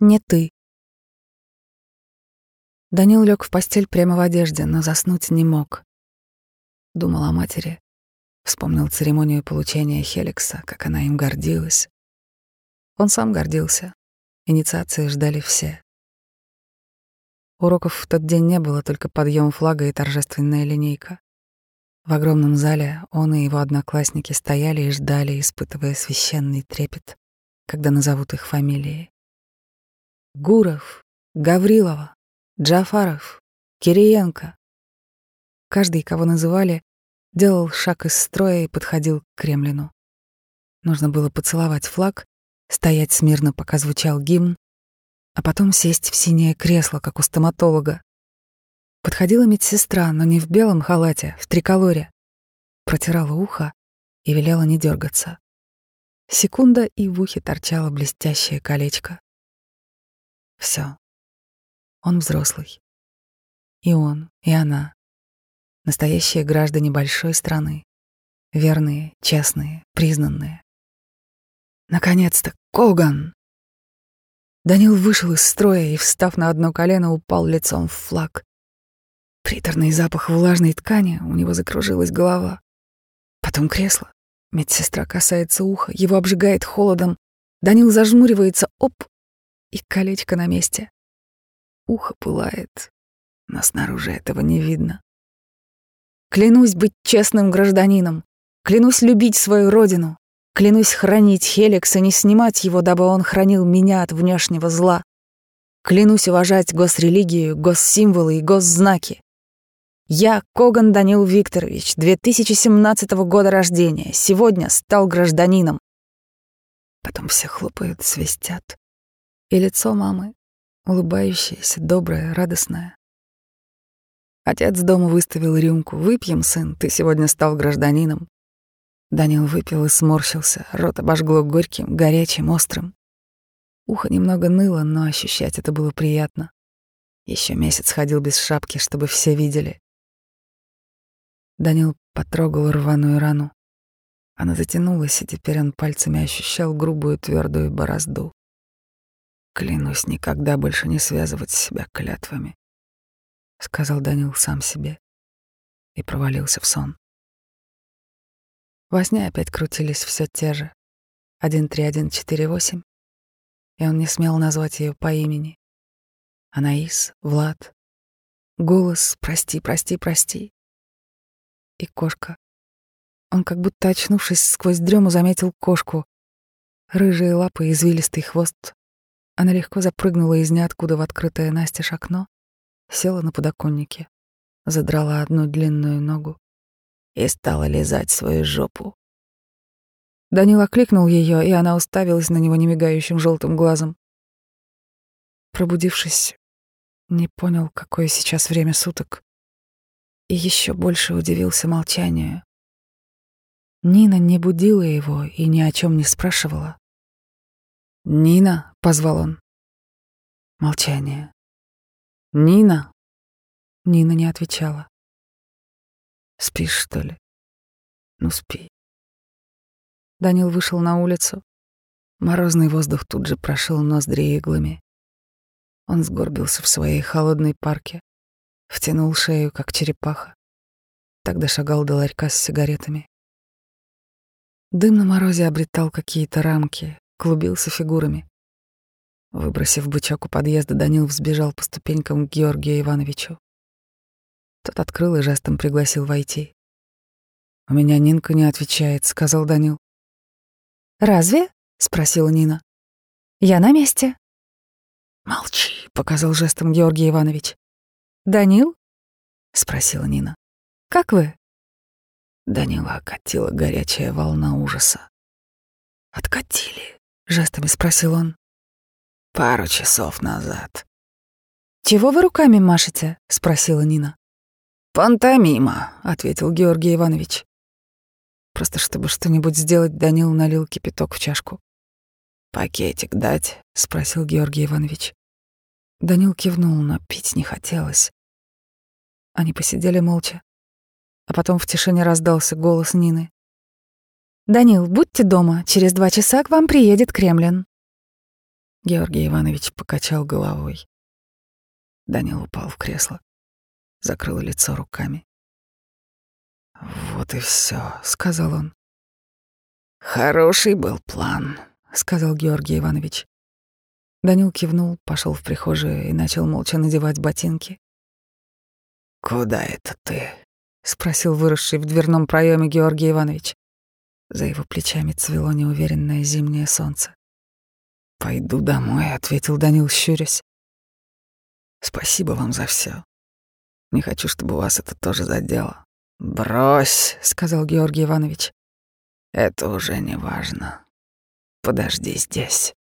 Не ты. Данил лег в постель прямо в одежде, но заснуть не мог. Думал о матери, вспомнил церемонию получения Хеликса, как она им гордилась. Он сам гордился. Инициации ждали все. Уроков в тот день не было, только подъем флага и торжественная линейка. В огромном зале он и его одноклассники стояли и ждали, испытывая священный трепет, когда назовут их фамилии. Гуров, Гаврилова, Джафаров, Кириенко. Каждый, кого называли, делал шаг из строя и подходил к Кремлину. Нужно было поцеловать флаг, стоять смирно, пока звучал гимн, а потом сесть в синее кресло, как у стоматолога. Подходила медсестра, но не в белом халате, в триколоре. Протирала ухо и велела не дергаться. Секунда, и в ухе торчало блестящее колечко. Все. Он взрослый. И он, и она. Настоящие граждане большой страны. Верные, честные, признанные. Наконец-то, Коган! Данил вышел из строя и, встав на одно колено, упал лицом в флаг. Приторный запах влажной ткани, у него закружилась голова. Потом кресло. Медсестра касается уха, его обжигает холодом. Данил зажмуривается, оп, и колечко на месте. Ухо пылает, но снаружи этого не видно. Клянусь быть честным гражданином, клянусь любить свою родину, клянусь хранить Хеликс и не снимать его, дабы он хранил меня от внешнего зла. Клянусь уважать госрелигию, госсимволы и госзнаки. Я, Коган Данил Викторович, 2017 года рождения, сегодня стал гражданином. Потом все хлопают, свистят. И лицо мамы, улыбающееся, доброе, радостное. Отец дома выставил рюмку. «Выпьем, сын, ты сегодня стал гражданином». Данил выпил и сморщился, рот обожгло горьким, горячим, острым. Ухо немного ныло, но ощущать это было приятно. Еще месяц ходил без шапки, чтобы все видели. Данил потрогал рваную рану. Она затянулась, и теперь он пальцами ощущал грубую твердую борозду. Клянусь никогда больше не связывать себя клятвами, сказал Данил сам себе и провалился в сон. Во сне опять крутились все те же. 13148, и он не смел назвать ее по имени. Анаис, Влад, голос «Прости, прости, прости» и кошка. Он как будто, очнувшись сквозь дрему, заметил кошку. Рыжие лапы, извилистый хвост. Она легко запрыгнула из ниоткуда в открытое настежь окно, села на подоконнике, задрала одну длинную ногу и стала лизать свою жопу. Данил окликнул ее, и она уставилась на него немигающим желтым глазом. Пробудившись, не понял, какое сейчас время суток и еще больше удивился молчанию. Нина не будила его и ни о чем не спрашивала. «Нина», — позвал он. Молчание. «Нина?» Нина не отвечала. «Спишь, что ли? Ну, спи». Данил вышел на улицу. Морозный воздух тут же прошил ноздри иглами. Он сгорбился в своей холодной парке, втянул шею, как черепаха. Тогда шагал до ларька с сигаретами. Дым на морозе обретал какие-то рамки, клубился фигурами. Выбросив бычок у подъезда, Данил взбежал по ступенькам к Георгию Ивановичу. Тот открыл и жестом пригласил войти. «У меня Нинка не отвечает», — сказал Данил. «Разве?» — спросила Нина. «Я на месте». «Молчи», — показал жестом Георгий Иванович. «Данил?» — спросила Нина. «Как вы?» Данила окатила горячая волна ужаса. «Откатили?» — жестами спросил он. «Пару часов назад». «Чего вы руками машете?» — спросила Нина. «Пантомима», — ответил Георгий Иванович. Просто чтобы что-нибудь сделать, Данил налил кипяток в чашку. «Пакетик дать?» — спросил Георгий Иванович. Данил кивнул, но пить не хотелось. Они посидели молча. А потом в тишине раздался голос Нины. «Данил, будьте дома, через два часа к вам приедет Кремлин». Георгий Иванович покачал головой. Данил упал в кресло, закрыл лицо руками. «Вот и все, сказал он. «Хороший был план», — сказал Георгий Иванович. Данил кивнул, пошел в прихожую и начал молча надевать ботинки. «Куда это ты?» — спросил выросший в дверном проеме Георгий Иванович. За его плечами цвело неуверенное зимнее солнце. «Пойду домой», — ответил Данил, щурясь. «Спасибо вам за все. Не хочу, чтобы вас это тоже задело». «Брось», — сказал Георгий Иванович. «Это уже не важно. Подожди здесь».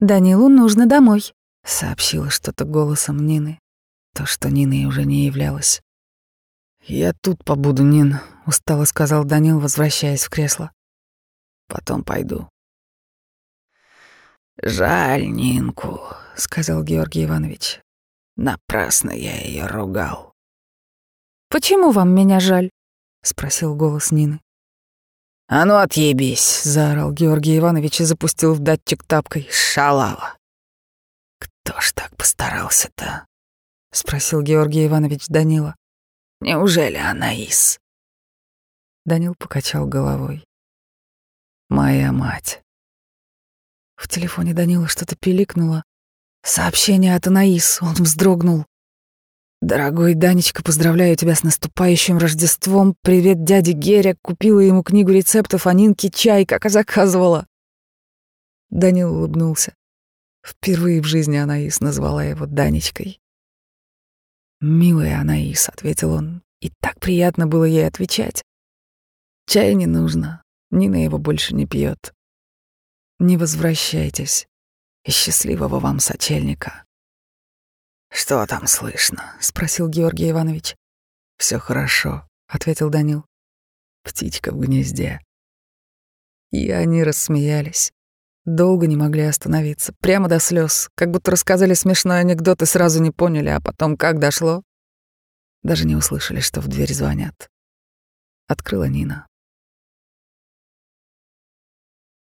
«Данилу нужно домой», — сообщила что-то голосом Нины. То, что Ниной уже не являлась. «Я тут побуду, Нин», — устало сказал Данил, возвращаясь в кресло. «Потом пойду». «Жаль Нинку», — сказал Георгий Иванович. «Напрасно я ее ругал». «Почему вам меня жаль?» — спросил голос Нины. «А ну отъебись!» — заорал Георгий Иванович и запустил в датчик тапкой. «Шалава!» «Кто ж так постарался-то?» — спросил Георгий Иванович Данила. Неужели Анаис? Данил покачал головой. Моя мать. В телефоне Данила что-то пиликнуло. Сообщение от Анаис. Он вздрогнул. «Дорогой Данечка, поздравляю тебя с наступающим Рождеством. Привет, дяде Геря. Купила ему книгу рецептов о Нинке чай, как и заказывала». Данил улыбнулся. Впервые в жизни Анаис назвала его Данечкой. «Милая Анаис», — ответил он, и так приятно было ей отвечать. «Чая не нужно, Нина его больше не пьет. Не возвращайтесь, и счастливого вам сочельника». «Что там слышно?» — спросил Георгий Иванович. Все хорошо», — ответил Данил. «Птичка в гнезде». И они рассмеялись. Долго не могли остановиться, прямо до слез, как будто рассказали смешной анекдот и сразу не поняли, а потом как дошло. Даже не услышали, что в дверь звонят. Открыла Нина.